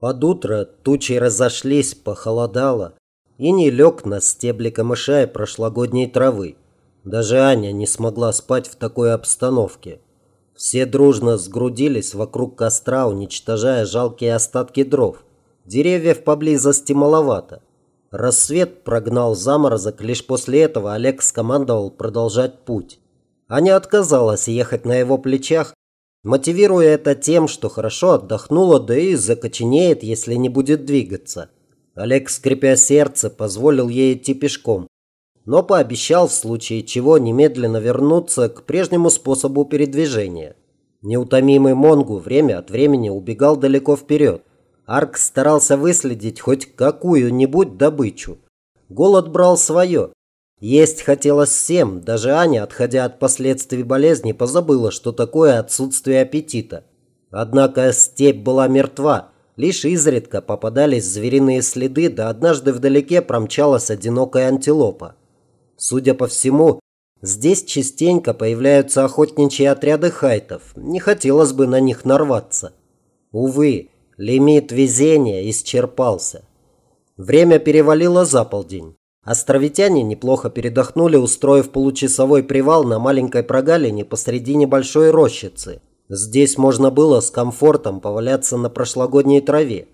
Под утро тучи разошлись, похолодало, и не лег на стебли камыша и прошлогодней травы. Даже Аня не смогла спать в такой обстановке. Все дружно сгрудились вокруг костра, уничтожая жалкие остатки дров. Деревьев поблизости маловато. Рассвет прогнал заморозок, лишь после этого Олег скомандовал продолжать путь. Аня отказалась ехать на его плечах, мотивируя это тем, что хорошо отдохнула, да и закоченеет, если не будет двигаться. Олег, скрипя сердце, позволил ей идти пешком, но пообещал в случае чего немедленно вернуться к прежнему способу передвижения. Неутомимый Монгу время от времени убегал далеко вперед. Арк старался выследить хоть какую-нибудь добычу. Голод брал свое. Есть хотелось всем, даже Аня, отходя от последствий болезни, позабыла, что такое отсутствие аппетита. Однако степь была мертва, лишь изредка попадались звериные следы, да однажды вдалеке промчалась одинокая антилопа. Судя по всему, здесь частенько появляются охотничьи отряды хайтов, не хотелось бы на них нарваться. Увы, лимит везения исчерпался. Время перевалило за полдень. Островитяне неплохо передохнули, устроив получасовой привал на маленькой прогалине посреди небольшой рощицы. Здесь можно было с комфортом поваляться на прошлогодней траве,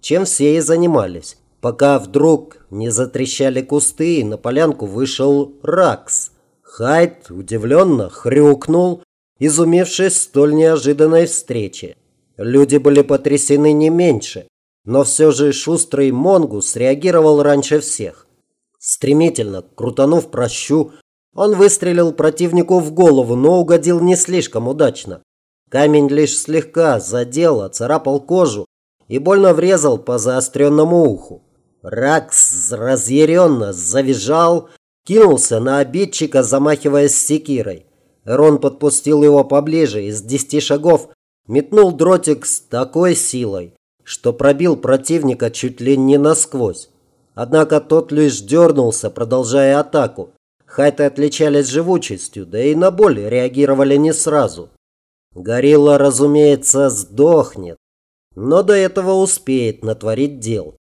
чем все и занимались, пока вдруг не затрещали кусты и на полянку вышел Ракс. Хайд удивленно хрюкнул, изумившись столь неожиданной встрече. Люди были потрясены не меньше, но все же шустрый Монгус реагировал раньше всех. Стремительно, крутанув прощу, он выстрелил противнику в голову, но угодил не слишком удачно. Камень лишь слегка задел, оцарапал кожу и больно врезал по заостренному уху. Ракс разъяренно завизжал, кинулся на обидчика, замахиваясь секирой. Рон подпустил его поближе и с десяти шагов метнул дротик с такой силой, что пробил противника чуть ли не насквозь. Однако тот лишь дернулся, продолжая атаку. Хайты отличались живучестью, да и на боль реагировали не сразу. Горилла, разумеется, сдохнет, но до этого успеет натворить дел.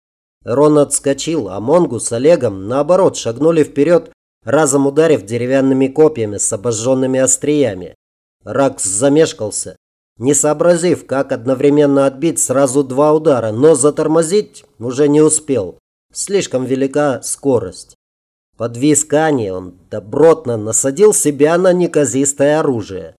Рон отскочил, а Монгу с Олегом, наоборот, шагнули вперед, разом ударив деревянными копьями с обожженными остриями. Ракс замешкался, не сообразив, как одновременно отбить сразу два удара, но затормозить уже не успел. Слишком велика скорость. Под вискание он добротно насадил себя на неказистое оружие.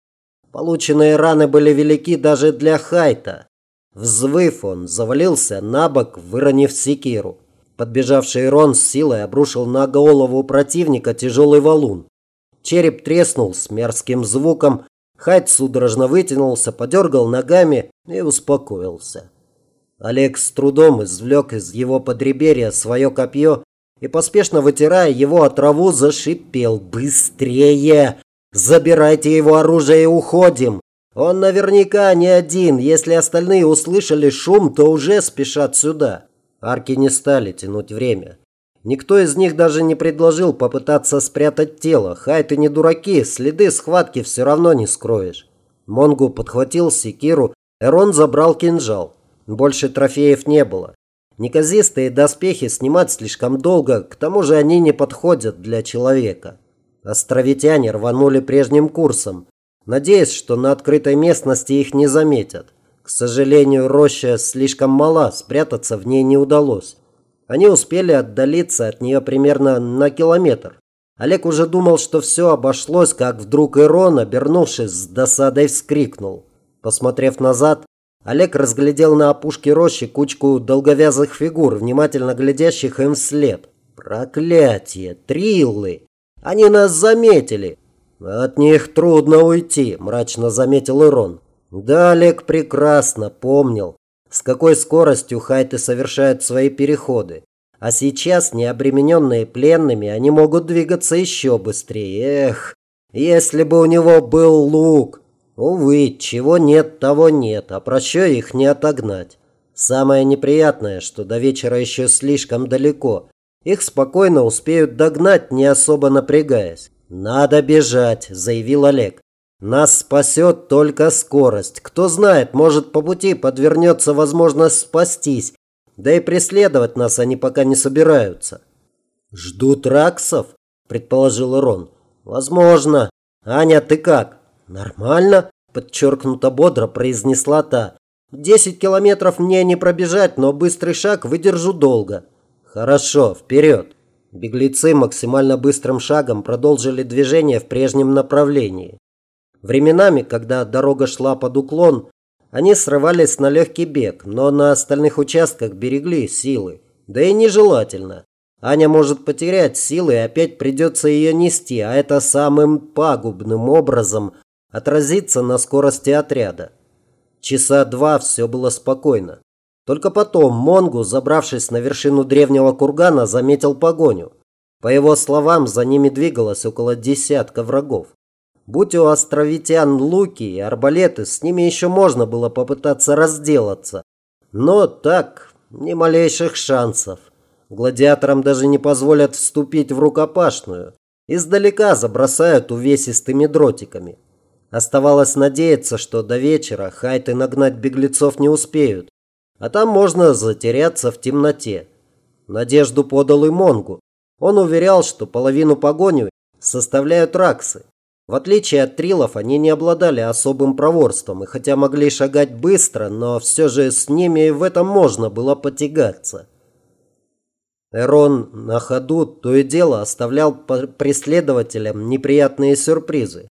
Полученные раны были велики даже для Хайта. Взвыв, он завалился на бок, выронив секиру. Подбежавший Рон с силой обрушил на голову противника тяжелый валун. Череп треснул с мерзким звуком. Хайт судорожно вытянулся, подергал ногами и успокоился. Олег с трудом извлек из его подреберья свое копье и, поспешно вытирая его от траву, зашипел. «Быстрее! Забирайте его оружие и уходим! Он наверняка не один. Если остальные услышали шум, то уже спешат сюда». Арки не стали тянуть время. Никто из них даже не предложил попытаться спрятать тело. Хайты не дураки, следы схватки все равно не скроешь. Монгу подхватил секиру, Эрон забрал кинжал. Больше трофеев не было. Неказистые доспехи снимать слишком долго, к тому же они не подходят для человека. Островитяне рванули прежним курсом, надеясь, что на открытой местности их не заметят. К сожалению, роща слишком мала, спрятаться в ней не удалось. Они успели отдалиться от нее примерно на километр. Олег уже думал, что все обошлось, как вдруг Ирон, обернувшись с досадой, вскрикнул. Посмотрев назад, Олег разглядел на опушке рощи кучку долговязых фигур, внимательно глядящих им вслед. «Проклятие! Триллы! Они нас заметили!» «От них трудно уйти», – мрачно заметил Ирон. Да, Олег прекрасно помнил, с какой скоростью хайты совершают свои переходы. А сейчас, не обремененные пленными, они могут двигаться еще быстрее. Эх, если бы у него был лук. Увы, чего нет, того нет, а прощу их не отогнать. Самое неприятное, что до вечера еще слишком далеко. Их спокойно успеют догнать, не особо напрягаясь. «Надо бежать», – заявил Олег. Нас спасет только скорость. Кто знает, может по пути подвернется возможность спастись. Да и преследовать нас они пока не собираются. Ждут раксов, предположил Рон. Возможно. Аня, ты как? Нормально, подчеркнуто бодро произнесла та. Десять километров мне не пробежать, но быстрый шаг выдержу долго. Хорошо, вперед. Беглецы максимально быстрым шагом продолжили движение в прежнем направлении. Временами, когда дорога шла под уклон, они срывались на легкий бег, но на остальных участках берегли силы. Да и нежелательно. Аня может потерять силы и опять придется ее нести, а это самым пагубным образом отразится на скорости отряда. Часа два все было спокойно. Только потом Монгу, забравшись на вершину древнего кургана, заметил погоню. По его словам, за ними двигалось около десятка врагов. Будь у островитян луки и арбалеты, с ними еще можно было попытаться разделаться. Но так, ни малейших шансов. Гладиаторам даже не позволят вступить в рукопашную. Издалека забросают увесистыми дротиками. Оставалось надеяться, что до вечера хайты нагнать беглецов не успеют. А там можно затеряться в темноте. Надежду подал и Монгу. Он уверял, что половину погони составляют раксы. В отличие от трилов, они не обладали особым проворством, и хотя могли шагать быстро, но все же с ними в этом можно было потягаться. Эрон на ходу то и дело оставлял преследователям неприятные сюрпризы.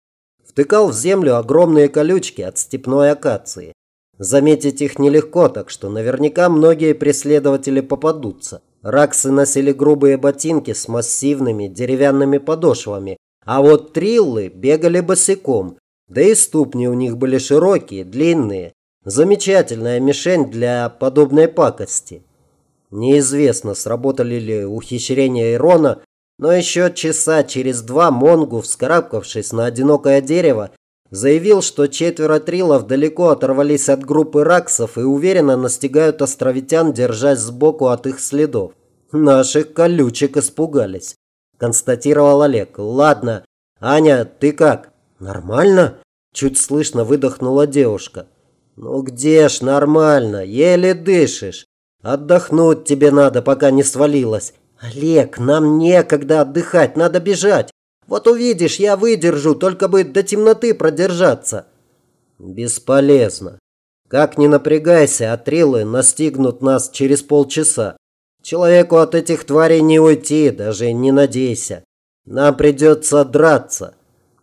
Втыкал в землю огромные колючки от степной акации. Заметить их нелегко, так что наверняка многие преследователи попадутся. Раксы носили грубые ботинки с массивными деревянными подошвами, а вот триллы бегали босиком, да и ступни у них были широкие, длинные. Замечательная мишень для подобной пакости. Неизвестно, сработали ли ухищрения Ирона, но еще часа через два Монгу, вскарабкавшись на одинокое дерево, заявил, что четверо трилов далеко оторвались от группы раксов и уверенно настигают островитян, держась сбоку от их следов. Наших колючек испугались констатировал Олег. Ладно, Аня, ты как? Нормально? Чуть слышно выдохнула девушка. Ну где ж нормально, еле дышишь. Отдохнуть тебе надо, пока не свалилась. Олег, нам некогда отдыхать, надо бежать. Вот увидишь, я выдержу, только бы до темноты продержаться. Бесполезно. Как ни напрягайся, отрилы настигнут нас через полчаса. Человеку от этих тварей не уйти, даже не надейся. Нам придется драться.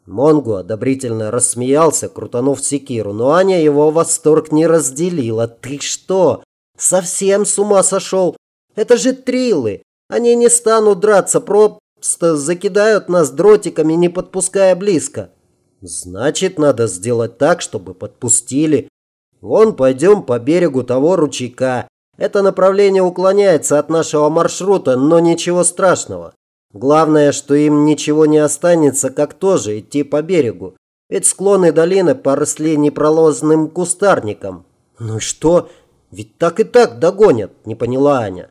Монгу одобрительно рассмеялся, крутанув секиру, но Аня его восторг не разделила. «Ты что, совсем с ума сошел? Это же трилы! Они не станут драться, просто закидают нас дротиками, не подпуская близко». «Значит, надо сделать так, чтобы подпустили. Вон пойдем по берегу того ручейка. Это направление уклоняется от нашего маршрута, но ничего страшного. Главное, что им ничего не останется, как тоже идти по берегу. Ведь склоны долины поросли непролозным кустарником. Ну что? Ведь так и так догонят, не поняла Аня.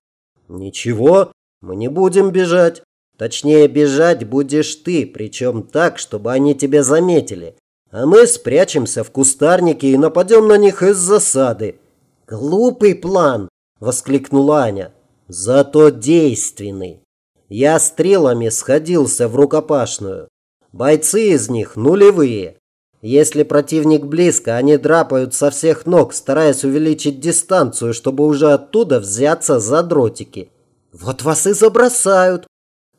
Ничего, мы не будем бежать. Точнее, бежать будешь ты, причем так, чтобы они тебя заметили. А мы спрячемся в кустарнике и нападем на них из засады. Глупый план, воскликнула Аня. Зато действенный. Я стрелами сходился в рукопашную. Бойцы из них нулевые. Если противник близко, они драпают со всех ног, стараясь увеличить дистанцию, чтобы уже оттуда взяться за дротики. Вот вас и забросают.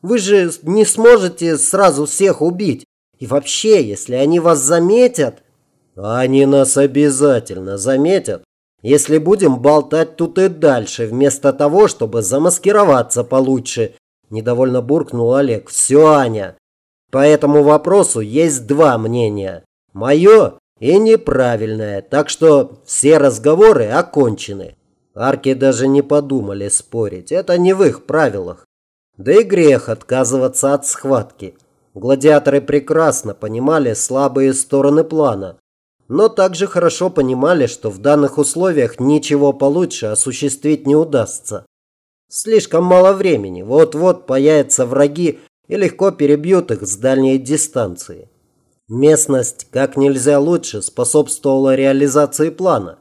Вы же не сможете сразу всех убить. И вообще, если они вас заметят... Они нас обязательно заметят если будем болтать тут и дальше, вместо того, чтобы замаскироваться получше. Недовольно буркнул Олег. Все, Аня. По этому вопросу есть два мнения. Мое и неправильное. Так что все разговоры окончены. Арки даже не подумали спорить. Это не в их правилах. Да и грех отказываться от схватки. Гладиаторы прекрасно понимали слабые стороны плана но также хорошо понимали, что в данных условиях ничего получше осуществить не удастся. Слишком мало времени, вот-вот появятся враги и легко перебьют их с дальней дистанции. Местность как нельзя лучше способствовала реализации плана.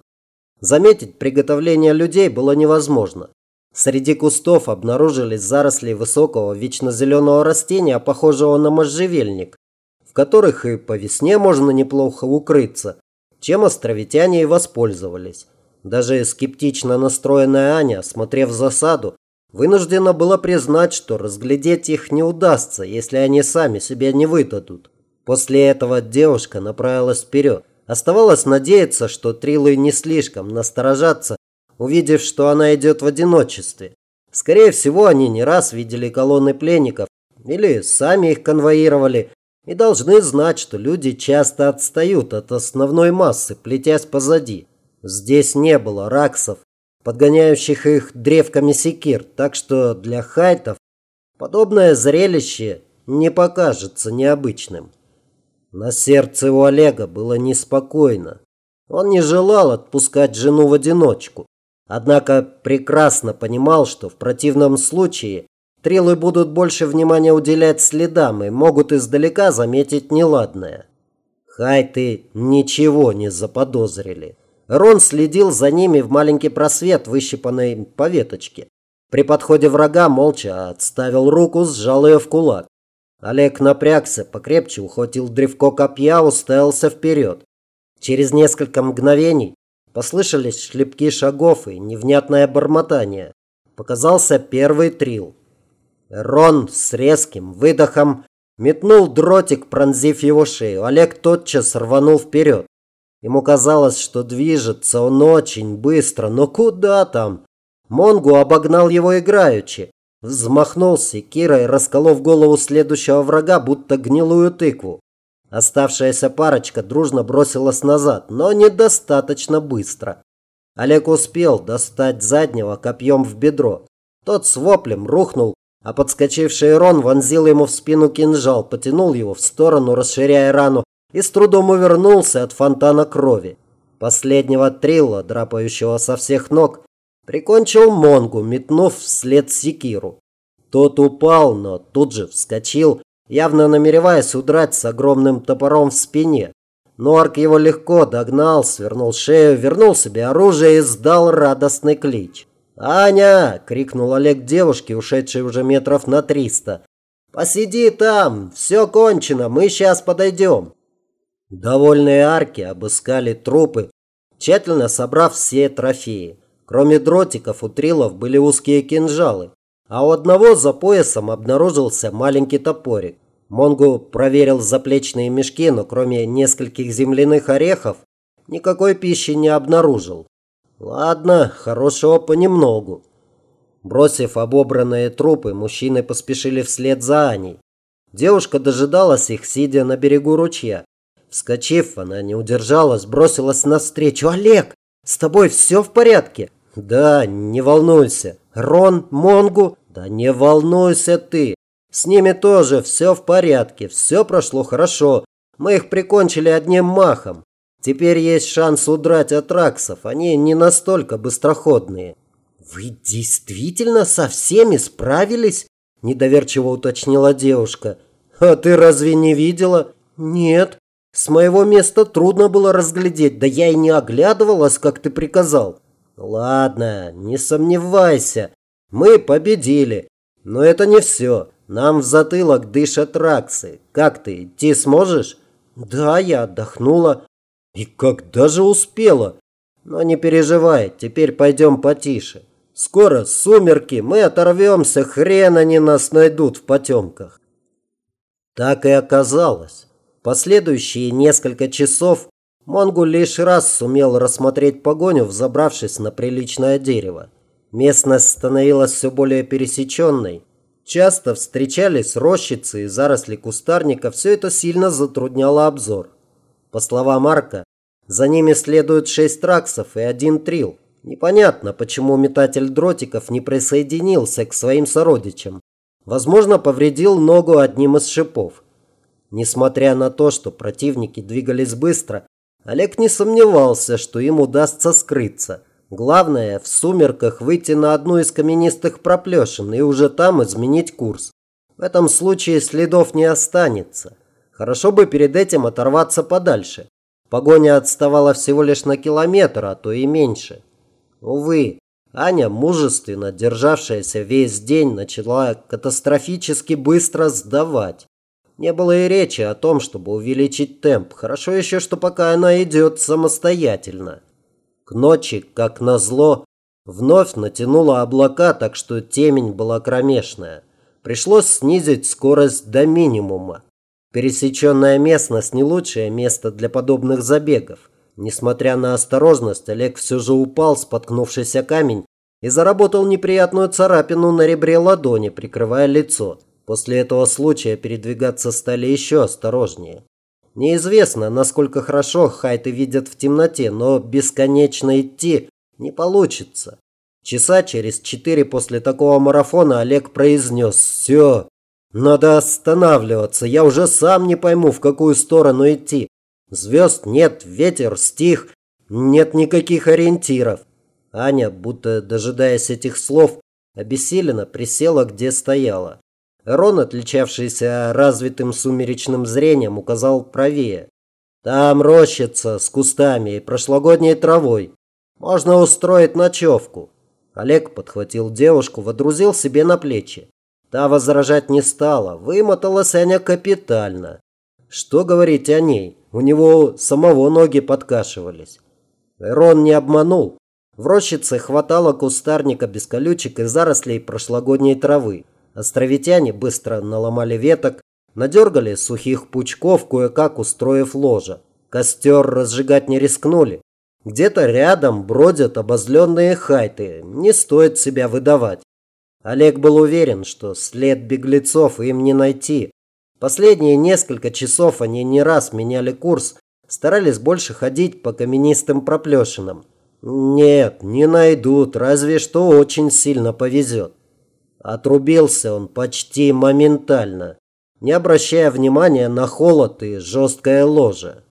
Заметить приготовление людей было невозможно. Среди кустов обнаружились заросли высокого вечно зеленого растения, похожего на можжевельник, в которых и по весне можно неплохо укрыться, чем островитяне и воспользовались. Даже скептично настроенная Аня, смотрев засаду, вынуждена была признать, что разглядеть их не удастся, если они сами себя не выдадут. После этого девушка направилась вперед. Оставалось надеяться, что трилы не слишком насторожатся увидев, что она идет в одиночестве. Скорее всего, они не раз видели колонны пленников или сами их конвоировали и должны знать, что люди часто отстают от основной массы, плетясь позади. Здесь не было раксов, подгоняющих их древками секир, так что для хайтов подобное зрелище не покажется необычным. На сердце у Олега было неспокойно. Он не желал отпускать жену в одиночку. Однако прекрасно понимал, что в противном случае трилы будут больше внимания уделять следам и могут издалека заметить неладное. Хайты ничего не заподозрили. Рон следил за ними в маленький просвет, выщипанный по веточке. При подходе врага молча отставил руку, сжал ее в кулак. Олег напрягся, покрепче ухватил древко копья, уставился вперед. Через несколько мгновений Послышались шлепки шагов и невнятное бормотание. Показался первый трил. Рон с резким выдохом метнул дротик, пронзив его шею. Олег тотчас рванул вперед. Ему казалось, что движется он очень быстро, но куда там? Монгу обогнал его играючи. Взмахнул секирой, расколов голову следующего врага, будто гнилую тыкву. Оставшаяся парочка дружно бросилась назад, но недостаточно быстро. Олег успел достать заднего копьем в бедро. Тот с воплем рухнул, а подскочивший Рон вонзил ему в спину кинжал, потянул его в сторону, расширяя рану, и с трудом увернулся от фонтана крови. Последнего трилла, драпающего со всех ног, прикончил Монгу, метнув вслед секиру. Тот упал, но тут же вскочил явно намереваясь удрать с огромным топором в спине. Но Арк его легко догнал, свернул шею, вернул себе оружие и сдал радостный клич. «Аня!» – крикнул Олег девушке, ушедшей уже метров на триста. «Посиди там, все кончено, мы сейчас подойдем». Довольные арки обыскали трупы, тщательно собрав все трофеи. Кроме дротиков у трилов были узкие кинжалы а у одного за поясом обнаружился маленький топорик. Монгу проверил заплечные мешки, но кроме нескольких земляных орехов никакой пищи не обнаружил. Ладно, хорошего понемногу. Бросив обобранные трупы, мужчины поспешили вслед за Аней. Девушка дожидалась их, сидя на берегу ручья. Вскочив, она не удержалась, бросилась навстречу. «Олег, с тобой все в порядке?» «Да, не волнуйся. Рон, Монгу, да не волнуйся ты. С ними тоже все в порядке, все прошло хорошо. Мы их прикончили одним махом. Теперь есть шанс удрать от раксов, они не настолько быстроходные». «Вы действительно со всеми справились?» – недоверчиво уточнила девушка. «А ты разве не видела?» «Нет. С моего места трудно было разглядеть, да я и не оглядывалась, как ты приказал». Ладно, не сомневайся. Мы победили. Но это не все. Нам в затылок дышат раксы. Как ты, идти сможешь? Да, я отдохнула. И когда же успела? Но не переживай, теперь пойдем потише. Скоро сумерки, мы оторвемся, хрен они нас найдут в потемках. Так и оказалось. Последующие несколько часов Монгу лишь раз сумел рассмотреть погоню, взобравшись на приличное дерево. Местность становилась все более пересеченной. Часто встречались рощицы и заросли кустарника, все это сильно затрудняло обзор. По словам Марка, за ними следуют шесть траксов и один трил. Непонятно, почему метатель дротиков не присоединился к своим сородичам. Возможно, повредил ногу одним из шипов. Несмотря на то, что противники двигались быстро, Олег не сомневался, что им удастся скрыться. Главное, в сумерках выйти на одну из каменистых проплешин и уже там изменить курс. В этом случае следов не останется. Хорошо бы перед этим оторваться подальше. Погоня отставала всего лишь на километр, а то и меньше. Увы, Аня, мужественно державшаяся весь день, начала катастрофически быстро сдавать. Не было и речи о том, чтобы увеличить темп. Хорошо еще, что пока она идет самостоятельно. К ночи, как назло, вновь натянула облака, так что темень была кромешная. Пришлось снизить скорость до минимума. Пересеченная местность не лучшее место для подобных забегов. Несмотря на осторожность, Олег все же упал, споткнувшись о камень, и заработал неприятную царапину на ребре ладони, прикрывая лицо. После этого случая передвигаться стали еще осторожнее. Неизвестно, насколько хорошо хайты видят в темноте, но бесконечно идти не получится. Часа через четыре после такого марафона Олег произнес «Все, надо останавливаться, я уже сам не пойму, в какую сторону идти. Звезд нет, ветер стих, нет никаких ориентиров». Аня, будто дожидаясь этих слов, обессиленно присела, где стояла. Рон, отличавшийся развитым сумеречным зрением, указал правее. «Там рощица с кустами и прошлогодней травой. Можно устроить ночевку». Олег подхватил девушку, водрузил себе на плечи. Та возражать не стала, вымоталась Аня капитально. Что говорить о ней? У него самого ноги подкашивались. Рон не обманул. В рощице хватало кустарника без колючек и зарослей прошлогодней травы. Островитяне быстро наломали веток, надергали сухих пучков, кое-как устроив ложа. Костер разжигать не рискнули. Где-то рядом бродят обозленные хайты, не стоит себя выдавать. Олег был уверен, что след беглецов им не найти. Последние несколько часов они не раз меняли курс, старались больше ходить по каменистым проплешинам. Нет, не найдут, разве что очень сильно повезет. Отрубился он почти моментально, не обращая внимания на холод и жесткое ложе.